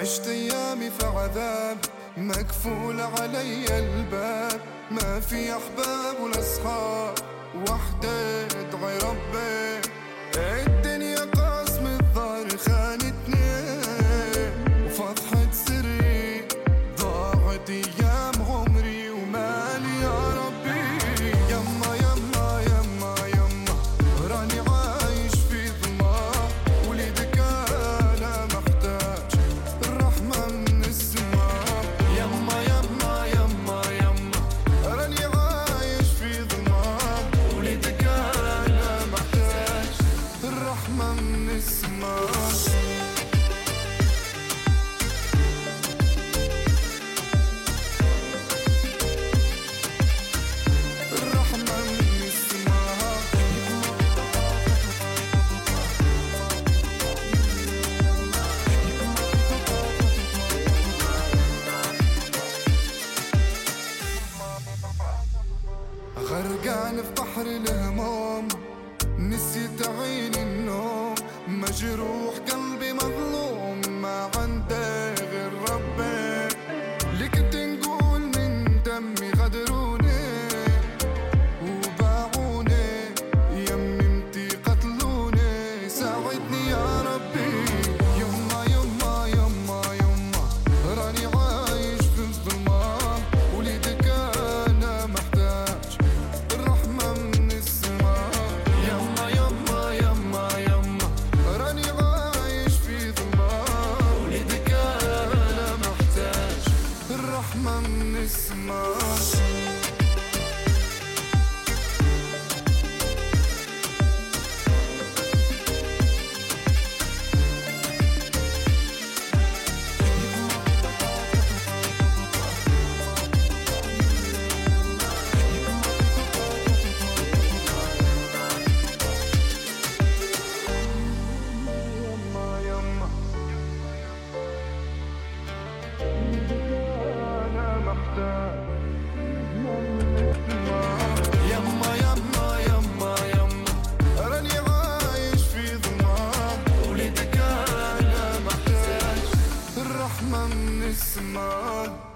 عشت أيامي في عذاب مكفول علي الباب. ما في أحباب ولا أصحاب وحدي ادعي ربي. غرقان في بحر الهموم. نسيت عيني النوم. مجروح. صح ما بنسمع عم نسمعك